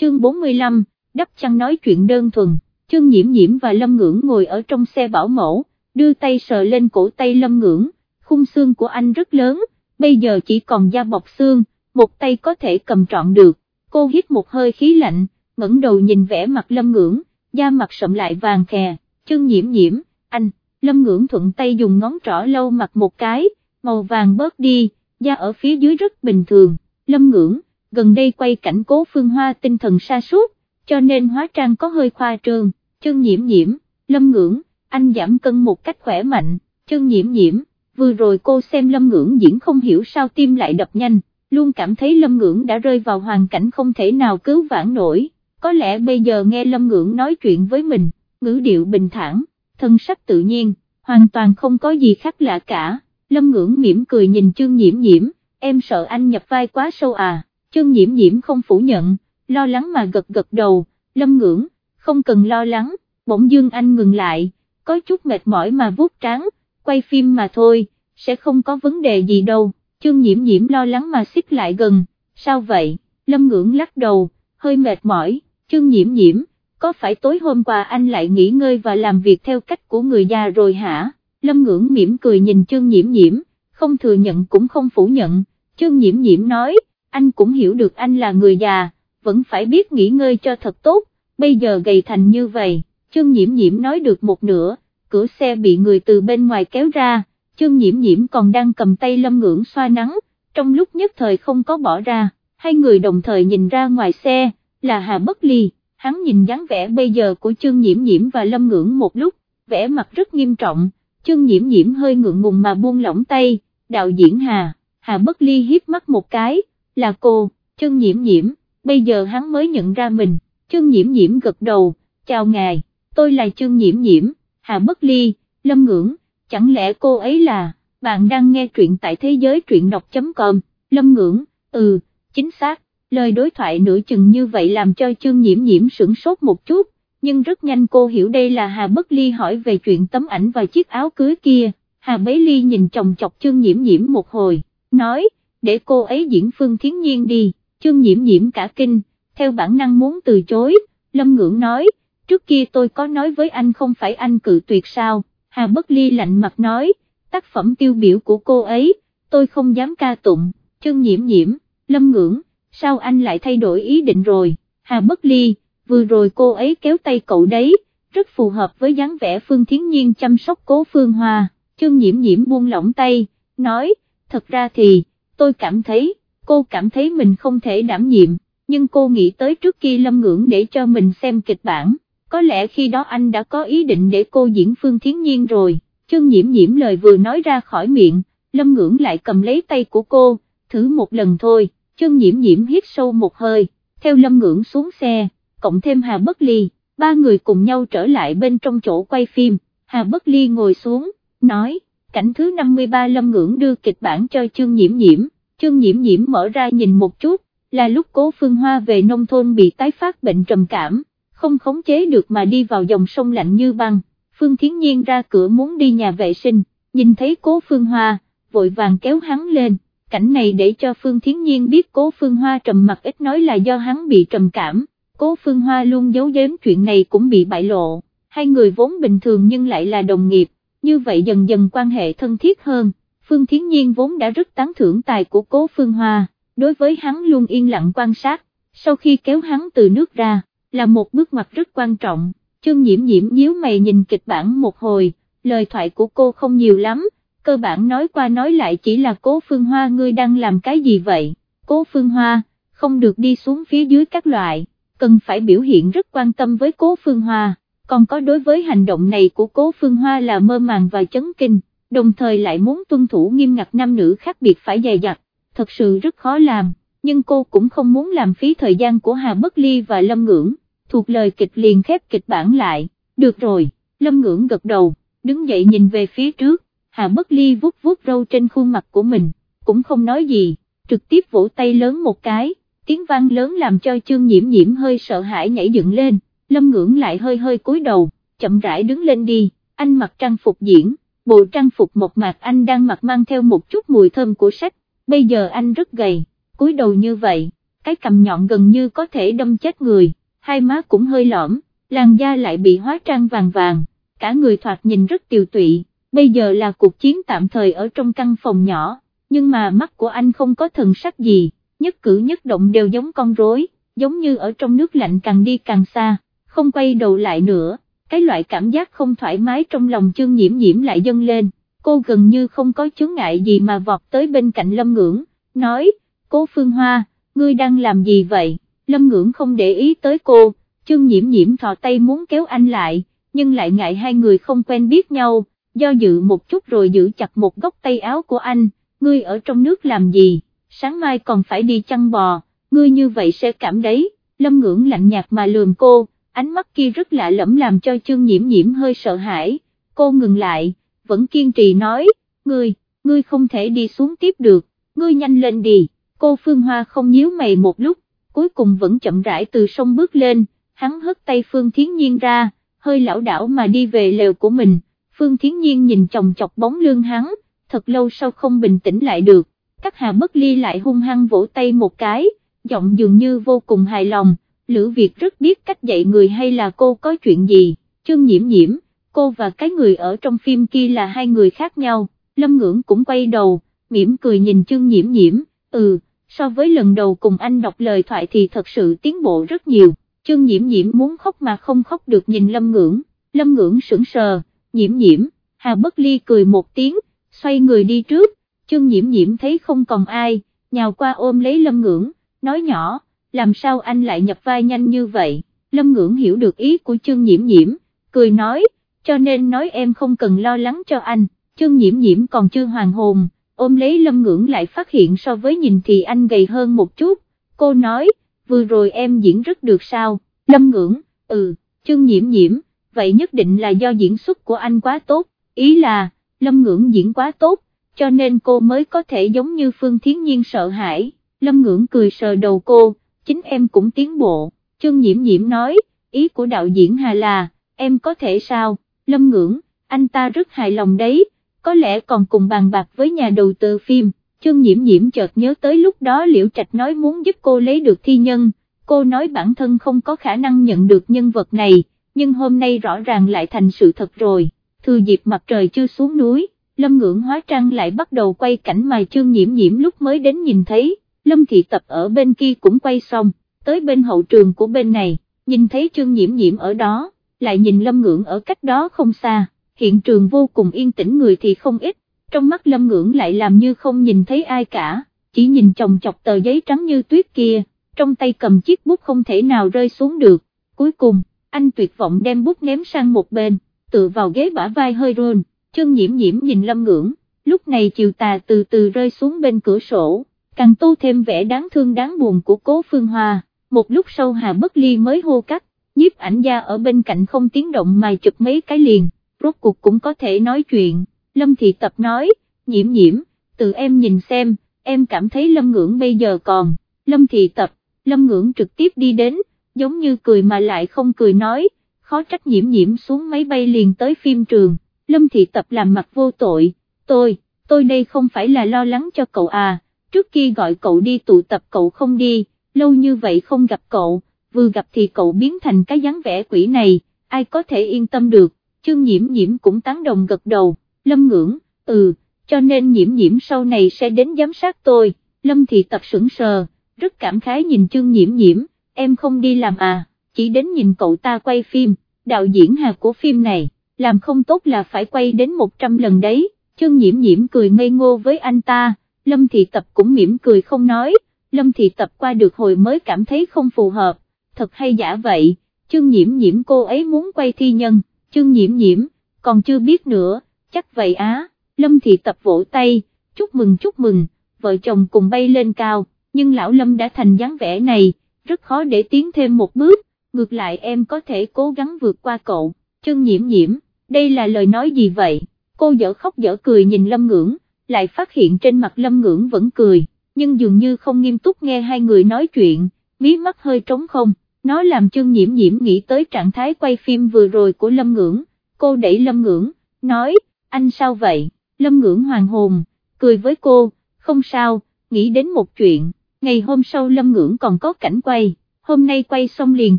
chương 45, đắp chăn nói chuyện đơn thuần, chương nhiễm nhiễm và Lâm Ngưỡng ngồi ở trong xe bảo mẫu, đưa tay sờ lên cổ tay Lâm Ngưỡng, khung xương của anh rất lớn, bây giờ chỉ còn da bọc xương, một tay có thể cầm trọn được, cô hít một hơi khí lạnh, ngẩng đầu nhìn vẻ mặt Lâm Ngưỡng, da mặt sậm lại vàng khè, chương nhiễm nhiễm, anh, Lâm Ngưỡng thuận tay dùng ngón trỏ lâu mặt một cái, màu vàng bớt đi, da ở phía dưới rất bình thường, Lâm Ngưỡng, gần đây quay cảnh cố phương hoa tinh thần sa sút cho nên hóa trang có hơi khoa trương, chân nhiễm nhiễm, Lâm Ngưỡng, anh giảm cân một cách khỏe mạnh, chân nhiễm nhiễm, vừa rồi cô xem Lâm Ngưỡng diễn không hiểu sao tim lại đập nhanh, luôn cảm thấy Lâm Ngưỡng đã rơi vào hoàn cảnh không thể nào cứu vãn nổi, có lẽ bây giờ nghe Lâm Ngưỡng nói chuyện với mình, ngữ điệu bình thản, thân sắc tự nhiên, hoàn toàn không có gì khác lạ cả, Lâm Ngưỡng mỉm cười nhìn Trương Nhiễm Nhiễm, em sợ anh nhập vai quá sâu à, Trương Nhiễm Nhiễm không phủ nhận, lo lắng mà gật gật đầu, Lâm Ngưỡng, không cần lo lắng, bỗng dương anh ngừng lại, có chút mệt mỏi mà vuốt trán, quay phim mà thôi, sẽ không có vấn đề gì đâu, Trương Nhiễm Nhiễm lo lắng mà xích lại gần, sao vậy, Lâm Ngưỡng lắc đầu, hơi mệt mỏi, Trương Nhiễm Nhiễm, có phải tối hôm qua anh lại nghỉ ngơi và làm việc theo cách của người già rồi hả? Lâm Ngưỡng mỉm cười nhìn Trương Nhiễm Nhiễm, không thừa nhận cũng không phủ nhận, Trương Nhiễm Nhiễm nói, anh cũng hiểu được anh là người già, vẫn phải biết nghỉ ngơi cho thật tốt, bây giờ gầy thành như vậy, chương Nhiễm Nhiễm nói được một nửa, cửa xe bị người từ bên ngoài kéo ra, chương Nhiễm Nhiễm còn đang cầm tay Lâm Ngưỡng xoa nắng, trong lúc nhất thời không có bỏ ra, hai người đồng thời nhìn ra ngoài xe, là Hà Bất Ly, hắn nhìn dáng vẻ bây giờ của chương Nhiễm Nhiễm và Lâm Ngưỡng một lúc, vẻ mặt rất nghiêm trọng, Chương Nhiễm Nhiễm hơi ngượng ngùng mà buông lỏng tay, đạo diễn Hà, Hà Bất Ly hiếp mắt một cái, là cô, Trương Nhiễm Nhiễm, bây giờ hắn mới nhận ra mình, Trương Nhiễm Nhiễm gật đầu, chào ngài, tôi là Trương Nhiễm Nhiễm, Hà Bất Ly, Lâm Ngưỡng, chẳng lẽ cô ấy là, bạn đang nghe truyện tại thế giới truyện đọc.com, Lâm Ngưỡng, ừ, chính xác, lời đối thoại nửa chừng như vậy làm cho Trương Nhiễm Nhiễm sửng sốt một chút, nhưng rất nhanh cô hiểu đây là Hà Bất Ly hỏi về chuyện tấm ảnh và chiếc áo cưới kia, Hà Bấy Ly nhìn chồng chọc Trương Nhiễm Nhiễm một hồi, nói, để cô ấy diễn Phương Thiến Nhiên đi, Trương Nhiễm Nhiễm cả kinh, theo bản năng muốn từ chối, Lâm Ngưỡng nói, trước kia tôi có nói với anh không phải anh cự tuyệt sao, Hà Bất Ly lạnh mặt nói, tác phẩm tiêu biểu của cô ấy, tôi không dám ca tụng, Trương Nhiễm Nhiễm, Lâm Ngưỡng, sao anh lại thay đổi ý định rồi, Hà Bất Ly, vừa rồi cô ấy kéo tay cậu đấy, rất phù hợp với dáng vẻ Phương Thiến Nhiên chăm sóc cố Phương Hoa, Trương Nhiễm Nhiễm buông lỏng tay, nói, thật ra thì, tôi cảm thấy, cô cảm thấy mình không thể đảm nhiệm, nhưng cô nghĩ tới trước khi Lâm Ngưỡng để cho mình xem kịch bản, có lẽ khi đó anh đã có ý định để cô diễn Phương Thiến Nhiên rồi, Trương Nhiễm Nhiễm lời vừa nói ra khỏi miệng, Lâm Ngưỡng lại cầm lấy tay của cô, thử một lần thôi, Trương Nhiễm Nhiễm hít sâu một hơi, theo Lâm Ngưỡng xuống xe, cộng thêm Hà Bất Ly, ba người cùng nhau trở lại bên trong chỗ quay phim, Hà Bất Ly ngồi xuống, nói, cảnh thứ 53 Lâm Ngưỡng đưa kịch bản cho Trương Nhiễm Nhiễm, Trương Nhiễm Nhiễm mở ra nhìn một chút, là lúc cố Phương Hoa về nông thôn bị tái phát bệnh trầm cảm, không khống chế được mà đi vào dòng sông lạnh như băng, Phương Thiến Nhiên ra cửa muốn đi nhà vệ sinh, nhìn thấy cố Phương Hoa, vội vàng kéo hắn lên, cảnh này để cho Phương Thiến Nhiên biết cố Phương Hoa trầm mặt ít nói là do hắn bị trầm cảm, cố Phương Hoa luôn giấu giếm chuyện này cũng bị bại lộ, hai người vốn bình thường nhưng lại là đồng nghiệp, như vậy dần dần quan hệ thân thiết hơn, Phương Thiến Nhiên vốn đã rất tán thưởng tài của cố Phương Hoa, đối với hắn luôn yên lặng quan sát, sau khi kéo hắn từ nước ra, là một bước ngoặt rất quan trọng, chương nhiễm nhiễm nhíu mày nhìn kịch bản một hồi, lời thoại của cô không nhiều lắm, cơ bản nói qua nói lại chỉ là cố Phương Hoa ngươi đang làm cái gì vậy, cố Phương Hoa, không được đi xuống phía dưới các loại, cần phải biểu hiện rất quan tâm với cố Phương Hoa còn có đối với hành động này của cố Phương Hoa là mơ màng và chấn kinh, đồng thời lại muốn tuân thủ nghiêm ngặt nam nữ khác biệt phải dày dặt, thật sự rất khó làm, nhưng cô cũng không muốn làm phí thời gian của Hà Bất Ly và Lâm Ngưỡng, thuộc lời kịch liền khép kịch bản lại, được rồi, Lâm Ngưỡng gật đầu, đứng dậy nhìn về phía trước, Hà Bất Ly vuốt vuốt râu trên khuôn mặt của mình, cũng không nói gì, trực tiếp vỗ tay lớn một cái, tiếng vang lớn làm cho chương nhiễm nhiễm hơi sợ hãi nhảy dựng lên Lâm Ngưỡng lại hơi hơi cúi đầu, chậm rãi đứng lên đi, anh mặc trang phục diễn, bộ trang phục một mạc anh đang mặc mang theo một chút mùi thơm của sách, bây giờ anh rất gầy, cúi đầu như vậy, cái cầm nhọn gần như có thể đâm chết người, hai má cũng hơi lõm, làn da lại bị hóa trang vàng vàng, cả người thoạt nhìn rất tiều tụy, bây giờ là cuộc chiến tạm thời ở trong căn phòng nhỏ, nhưng mà mắt của anh không có thần sắc gì, nhất cử nhất động đều giống con rối, giống như ở trong nước lạnh càng đi càng xa, không quay đầu lại nữa, cái loại cảm giác không thoải mái trong lòng chương nhiễm nhiễm lại dâng lên, cô gần như không có chướng ngại gì mà vọt tới bên cạnh lâm ngưỡng, nói, cố Phương Hoa, ngươi đang làm gì vậy, lâm ngưỡng không để ý tới cô, chương nhiễm nhiễm thò tay muốn kéo anh lại, nhưng lại ngại hai người không quen biết nhau, do dự một chút rồi giữ chặt một góc tay áo của anh, ngươi ở trong nước làm gì, sáng mai còn phải đi chăn bò, ngươi như vậy sẽ cảm đấy, lâm ngưỡng lạnh nhạt mà lườm cô, ánh mắt kia rất lạ lẫm làm cho chương nhiễm nhiễm hơi sợ hãi, cô ngừng lại, vẫn kiên trì nói, ngươi, ngươi không thể đi xuống tiếp được, ngươi nhanh lên đi, cô Phương Hoa không nhíu mày một lúc, cuối cùng vẫn chậm rãi từ sông bước lên, hắn hất tay Phương Thiến Nhiên ra, hơi lão đảo mà đi về lều của mình, Phương Thiến Nhiên nhìn chồng chọc bóng lưng hắn, thật lâu sau không bình tĩnh lại được, các hà bất ly lại hung hăng vỗ tay một cái, giọng dường như vô cùng hài lòng, Lữ Việt rất biết cách dạy người hay là cô có chuyện gì, chương nhiễm nhiễm, cô và cái người ở trong phim kia là hai người khác nhau, Lâm Ngưỡng cũng quay đầu, mỉm cười nhìn chương nhiễm nhiễm, ừ, so với lần đầu cùng anh đọc lời thoại thì thật sự tiến bộ rất nhiều, chương nhiễm nhiễm muốn khóc mà không khóc được nhìn Lâm Ngưỡng, Lâm Ngưỡng sững sờ, nhiễm nhiễm, Hà Bất Ly cười một tiếng, xoay người đi trước, chương nhiễm nhiễm thấy không còn ai, nhào qua ôm lấy Lâm Ngưỡng, nói nhỏ, làm sao anh lại nhập vai nhanh như vậy, Lâm Ngưỡng hiểu được ý của chương nhiễm nhiễm, cười nói, cho nên nói em không cần lo lắng cho anh, chương nhiễm nhiễm còn chưa hoàn hồn, ôm lấy Lâm Ngưỡng lại phát hiện so với nhìn thì anh gầy hơn một chút, cô nói, vừa rồi em diễn rất được sao, Lâm Ngưỡng, ừ, chương nhiễm nhiễm, vậy nhất định là do diễn xuất của anh quá tốt, ý là, Lâm Ngưỡng diễn quá tốt, cho nên cô mới có thể giống như Phương Thiến Nhiên sợ hãi, Lâm Ngưỡng cười sờ đầu cô, chính em cũng tiến bộ, chương nhiễm nhiễm nói, ý của đạo diễn Hà là, em có thể sao, Lâm Ngưỡng, anh ta rất hài lòng đấy, có lẽ còn cùng bàn bạc với nhà đầu tư phim, chương nhiễm nhiễm chợt nhớ tới lúc đó Liễu Trạch nói muốn giúp cô lấy được thi nhân, cô nói bản thân không có khả năng nhận được nhân vật này, nhưng hôm nay rõ ràng lại thành sự thật rồi, thừa dịp mặt trời chưa xuống núi, Lâm Ngưỡng hóa trang lại bắt đầu quay cảnh mà chương nhiễm nhiễm lúc mới đến nhìn thấy, Lâm Thị Tập ở bên kia cũng quay xong, tới bên hậu trường của bên này, nhìn thấy trương nhiễm nhiễm ở đó, lại nhìn Lâm Ngưỡng ở cách đó không xa, hiện trường vô cùng yên tĩnh người thì không ít, trong mắt Lâm Ngưỡng lại làm như không nhìn thấy ai cả, chỉ nhìn chồng chọc tờ giấy trắng như tuyết kia, trong tay cầm chiếc bút không thể nào rơi xuống được, cuối cùng, anh tuyệt vọng đem bút ném sang một bên, tựa vào ghế bả vai hơi run, trương nhiễm nhiễm nhìn Lâm Ngưỡng, lúc này chiều tà từ từ rơi xuống bên cửa sổ càng tô thêm vẻ đáng thương đáng buồn của cố Phương Hoa, một lúc sau Hà Bất Ly mới hô cắt, nhiếp ảnh gia ở bên cạnh không tiếng động mà chụp mấy cái liền, rốt cuộc cũng có thể nói chuyện, Lâm Thị Tập nói, nhiễm nhiễm, tự em nhìn xem, em cảm thấy Lâm Ngưỡng bây giờ còn, Lâm Thị Tập, Lâm Ngưỡng trực tiếp đi đến, giống như cười mà lại không cười nói, khó trách nhiễm nhiễm xuống máy bay liền tới phim trường, Lâm Thị Tập làm mặt vô tội, tôi, tôi đây không phải là lo lắng cho cậu à trước kia gọi cậu đi tụ tập cậu không đi, lâu như vậy không gặp cậu, vừa gặp thì cậu biến thành cái dáng vẻ quỷ này, ai có thể yên tâm được, chương nhiễm nhiễm cũng tán đồng gật đầu, lâm ngưỡng, ừ, cho nên nhiễm nhiễm sau này sẽ đến giám sát tôi, lâm thị tập sững sờ, rất cảm khái nhìn chương nhiễm nhiễm, em không đi làm à, chỉ đến nhìn cậu ta quay phim, đạo diễn hà của phim này, làm không tốt là phải quay đến 100 lần đấy, chương nhiễm nhiễm cười ngây ngô với anh ta, Lâm Thị Tập cũng mỉm cười không nói, Lâm Thị Tập qua được hồi mới cảm thấy không phù hợp, thật hay giả vậy, chương nhiễm nhiễm cô ấy muốn quay thi nhân, chương nhiễm nhiễm, còn chưa biết nữa, chắc vậy á, Lâm Thị Tập vỗ tay, chúc mừng chúc mừng, vợ chồng cùng bay lên cao, nhưng lão Lâm đã thành dáng vẻ này, rất khó để tiến thêm một bước, ngược lại em có thể cố gắng vượt qua cậu, chương nhiễm nhiễm, đây là lời nói gì vậy, cô dở khóc dở cười nhìn Lâm ngưỡng lại phát hiện trên mặt lâm ngưỡng vẫn cười, nhưng dường như không nghiêm túc nghe hai người nói chuyện, mí mắt hơi trống không, nó làm chương nhiễm nhiễm nghĩ tới trạng thái quay phim vừa rồi của lâm ngưỡng, cô đẩy lâm ngưỡng, nói, anh sao vậy, lâm ngưỡng hoàng hồn, cười với cô, không sao, nghĩ đến một chuyện, ngày hôm sau Lâm Ngưỡng còn có cảnh quay, hôm nay quay xong liền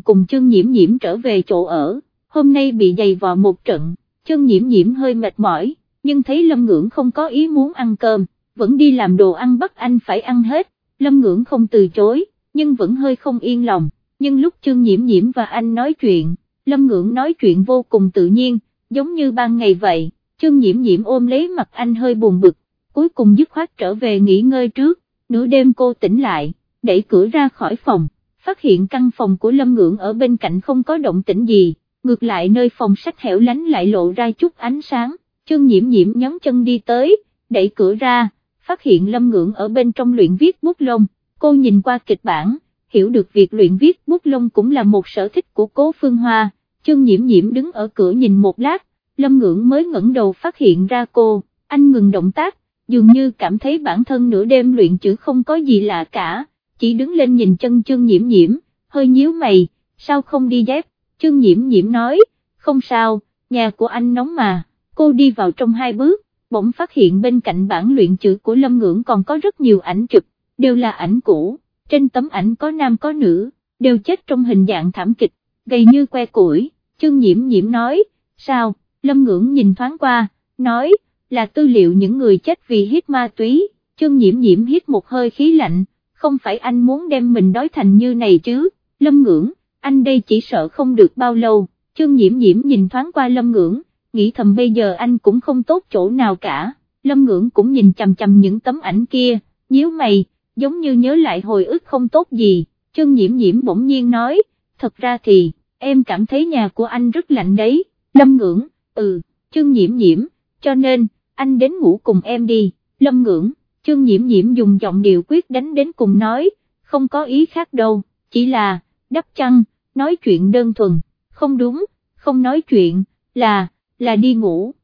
cùng chương nhiễm nhiễm trở về chỗ ở, hôm nay bị dày vò một trận, chương nhiễm nhiễm hơi mệt mỏi, nhưng thấy Lâm Ngưỡng không có ý muốn ăn cơm, vẫn đi làm đồ ăn bắt anh phải ăn hết, Lâm Ngưỡng không từ chối, nhưng vẫn hơi không yên lòng, nhưng lúc Trương nhiễm nhiễm và anh nói chuyện, Lâm Ngưỡng nói chuyện vô cùng tự nhiên, giống như ban ngày vậy, Trương nhiễm nhiễm ôm lấy mặt anh hơi buồn bực, cuối cùng dứt khoát trở về nghỉ ngơi trước, nửa đêm cô tỉnh lại, đẩy cửa ra khỏi phòng, phát hiện căn phòng của Lâm Ngưỡng ở bên cạnh không có động tĩnh gì, ngược lại nơi phòng sách hẻo lánh lại lộ ra chút ánh sáng, chương nhiễm nhiễm nhón chân đi tới, đẩy cửa ra, phát hiện Lâm Ngưỡng ở bên trong luyện viết bút lông, cô nhìn qua kịch bản, hiểu được việc luyện viết bút lông cũng là một sở thích của cố Phương Hoa, chương nhiễm nhiễm đứng ở cửa nhìn một lát, Lâm Ngưỡng mới ngẩng đầu phát hiện ra cô, anh ngừng động tác, dường như cảm thấy bản thân nửa đêm luyện chữ không có gì lạ cả, chỉ đứng lên nhìn chân chương nhiễm nhiễm, hơi nhíu mày, sao không đi dép, chương nhiễm nhiễm nói, không sao, nhà của anh nóng mà, cô đi vào trong hai bước, bỗng phát hiện bên cạnh bản luyện chữ của Lâm Ngưỡng còn có rất nhiều ảnh chụp, đều là ảnh cũ, trên tấm ảnh có nam có nữ, đều chết trong hình dạng thảm kịch, gầy như que củi, chương nhiễm nhiễm nói, sao, Lâm Ngưỡng nhìn thoáng qua, nói, là tư liệu những người chết vì hít ma túy, chương nhiễm nhiễm hít một hơi khí lạnh, không phải anh muốn đem mình đói thành như này chứ, Lâm Ngưỡng, anh đây chỉ sợ không được bao lâu, chương nhiễm nhiễm nhìn thoáng qua Lâm Ngưỡng, nghĩ thầm bây giờ anh cũng không tốt chỗ nào cả, Lâm Ngưỡng cũng nhìn chằm chằm những tấm ảnh kia, nhíu mày, giống như nhớ lại hồi ức không tốt gì, Trương nhiễm nhiễm bỗng nhiên nói, thật ra thì, em cảm thấy nhà của anh rất lạnh đấy, Lâm Ngưỡng, ừ, Trương nhiễm nhiễm, cho nên, anh đến ngủ cùng em đi, Lâm Ngưỡng, Trương nhiễm nhiễm dùng giọng điệu quyết đánh đến cùng nói, không có ý khác đâu, chỉ là, đắp chăn, nói chuyện đơn thuần, không đúng, không nói chuyện, là, là đi ngủ,